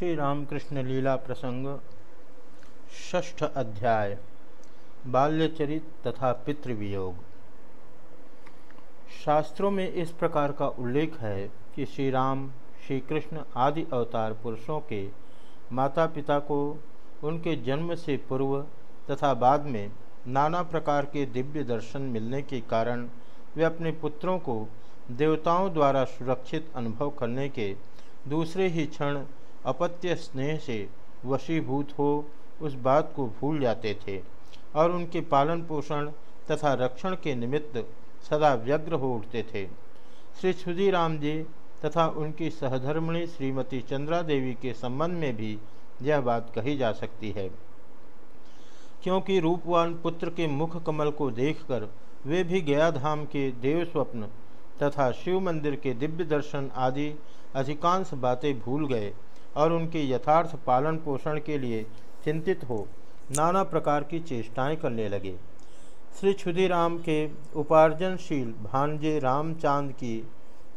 श्री रामकृष्ण लीला प्रसंग, षष्ठ अध्याय, बाल्यचरित तथा पितृवियोग। शास्त्रों में इस प्रकार का उल्लेख है कि श्री राम श्री कृष्ण आदि अवतार पुरुषों के माता पिता को उनके जन्म से पूर्व तथा बाद में नाना प्रकार के दिव्य दर्शन मिलने के कारण वे अपने पुत्रों को देवताओं द्वारा सुरक्षित अनुभव करने के दूसरे ही क्षण अपत्य स्नेह से वशीभूत हो, उस बात को भूल जाते थे और उनके पालन पोषण तथा रक्षण के निमित्त सदा व्यग्र हो उठते थे। श्री क्षुदीराम जी तथा उनकी सहधर्मिणी श्रीमती चंद्रा देवी के संबंध में भी यह बात कही जा सकती है। क्योंकि रूपवान पुत्र के मुख कमल को देखकर वे भी गया धाम के देव स्वप्न तथा शिव मंदिर के दिव्य दर्शन आदि अधिकांश बातें भूल गए और उनके यथार्थ पालन पोषण के लिए चिंतित हो, नाना प्रकार की चेष्टाएँ करने लगे। श्री क्षुदीराम के उपार्जनशील भांजे रामचांद की,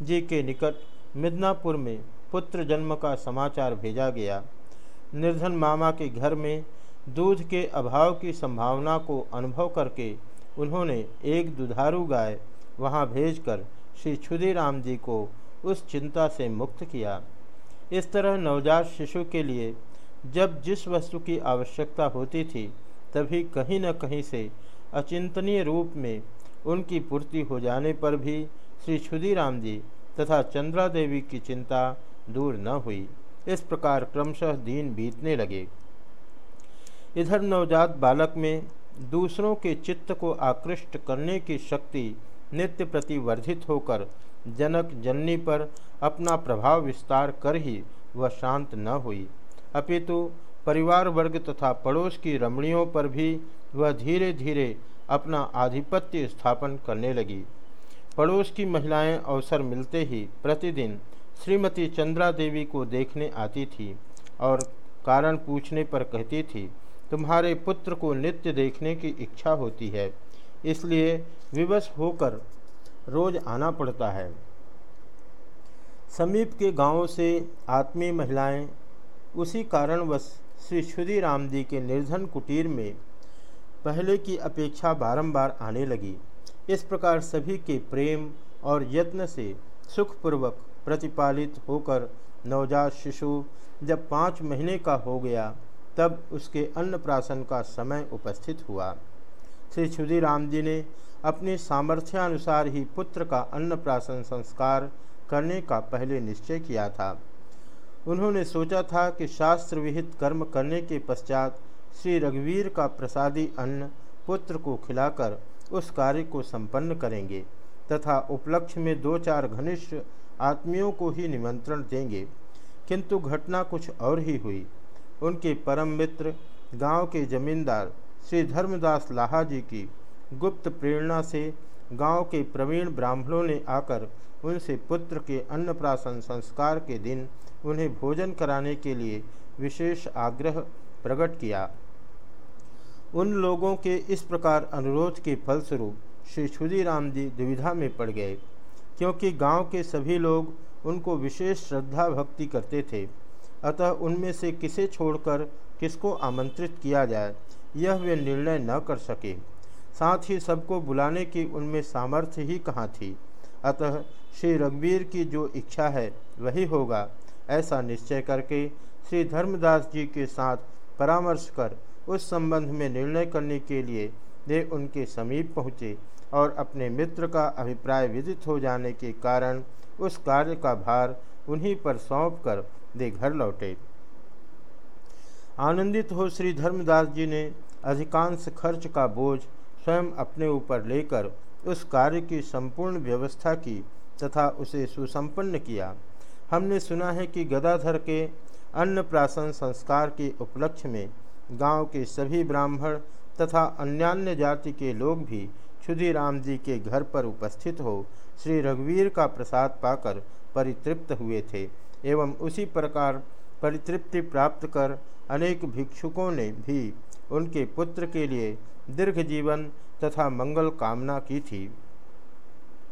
जी के निकट मिदनापुर में पुत्र जन्म का समाचार भेजा गया। निर्धन मामा के घर में दूध के अभाव की संभावना को अनुभव करके उन्होंने एक दुधारू गाय वहाँ भेजकर श्री क्षुदीराम जी को उस चिंता से मुक्त किया। इस तरह नवजात शिशु के लिए जब जिस वस्तु की आवश्यकता होती थी, तभी कहीं न कहीं से अचिंतनीय रूप में उनकी पूर्ति हो जाने पर भी श्री क्षुदीराम जी तथा चंद्रा देवी की चिंता दूर न हुई। इस प्रकार क्रमशः दिन बीतने लगे। इधर नवजात बालक में दूसरों के चित्त को आकृष्ट करने की शक्ति नित्य प्रति वर्धित होकर जनक जननी पर अपना प्रभाव विस्तार कर ही वह शांत न हुई। अपितु परिवार वर्ग तथा पड़ोस की रमणियों पर भी वह धीरे धीरे अपना आधिपत्य स्थापन करने लगी। पड़ोस की महिलाएँ अवसर मिलते ही प्रतिदिन श्रीमती चंद्रा देवी को देखने आती थी और कारण पूछने पर कहती थी, तुम्हारे पुत्र को नित्य देखने की इच्छा होती है, इसलिए विवश होकर रोज आना पड़ता है। समीप के गाँवों से आत्मीय महिलाएँ उसी कारणवश श्री क्षुदी राम जी के निर्धन कुटीर में पहले की अपेक्षा बारंबार आने लगी। इस प्रकार सभी के प्रेम और यत्न से सुखपूर्वक प्रतिपालित होकर नवजात शिशु जब पाँच महीने का हो गया, तब उसके अन्नप्राशन का समय उपस्थित हुआ। श्री क्षुदीराम जी ने अपनी सामर्थ्यानुसार ही पुत्र का अन्नप्राशन संस्कार करने का पहले निश्चय किया था। उन्होंने सोचा था कि शास्त्र विहित कर्म करने के पश्चात श्री रघुवीर का प्रसादी अन्न पुत्र को खिलाकर उस कार्य को संपन्न करेंगे तथा उपलक्ष्य में दो चार घनिष्ठ आत्मियों को ही निमंत्रण देंगे। किंतु घटना कुछ और ही हुई। उनके परम मित्र गाँव के जमींदार श्री धर्मदास लाहा जी की गुप्त प्रेरणा से गाँव के प्रवीण ब्राह्मणों ने आकर उनसे पुत्र के अन्नप्राशन संस्कार के दिन उन्हें भोजन कराने के लिए विशेष आग्रह प्रकट किया। उन लोगों के इस प्रकार अनुरोध के फलस्वरूप श्री क्षुदीराम जी दुविधा में पड़ गए, क्योंकि गाँव के सभी लोग उनको विशेष श्रद्धा भक्ति करते थे। अतः उनमें से किसे छोड़कर किसको आमंत्रित किया जाए, यह वे निर्णय न कर सके। साथ ही सबको बुलाने की उनमें सामर्थ्य ही कहाँ थी। अतः श्री रघुवीर की जो इच्छा है, वही होगा, ऐसा निश्चय करके श्री धर्मदास जी के साथ परामर्श कर उस संबंध में निर्णय करने के लिए वे उनके समीप पहुँचे और अपने मित्र का अभिप्राय विदित हो जाने के कारण उस कार्य का भार उन्हीं पर सौंप कर वे घर लौटे। आनंदित हो श्री धर्मदास जी ने अधिकांश खर्च का बोझ स्वयं अपने ऊपर लेकर उस कार्य की संपूर्ण व्यवस्था की तथा उसे सुसंपन्न किया। हमने सुना है कि गदाधर के अन्नप्राशन संस्कार के उपलक्ष्य में गाँव के सभी ब्राह्मण तथा अन्यान्य जाति के लोग भी क्षुदीराम जी के घर पर उपस्थित हो श्री रघुवीर का प्रसाद पाकर परितृप्त हुए थे एवं उसी प्रकार परितृप्ति प्राप्त कर अनेक भिक्षुकों ने भी उनके पुत्र के लिए दीर्घ जीवन तथा मंगल कामना की थी।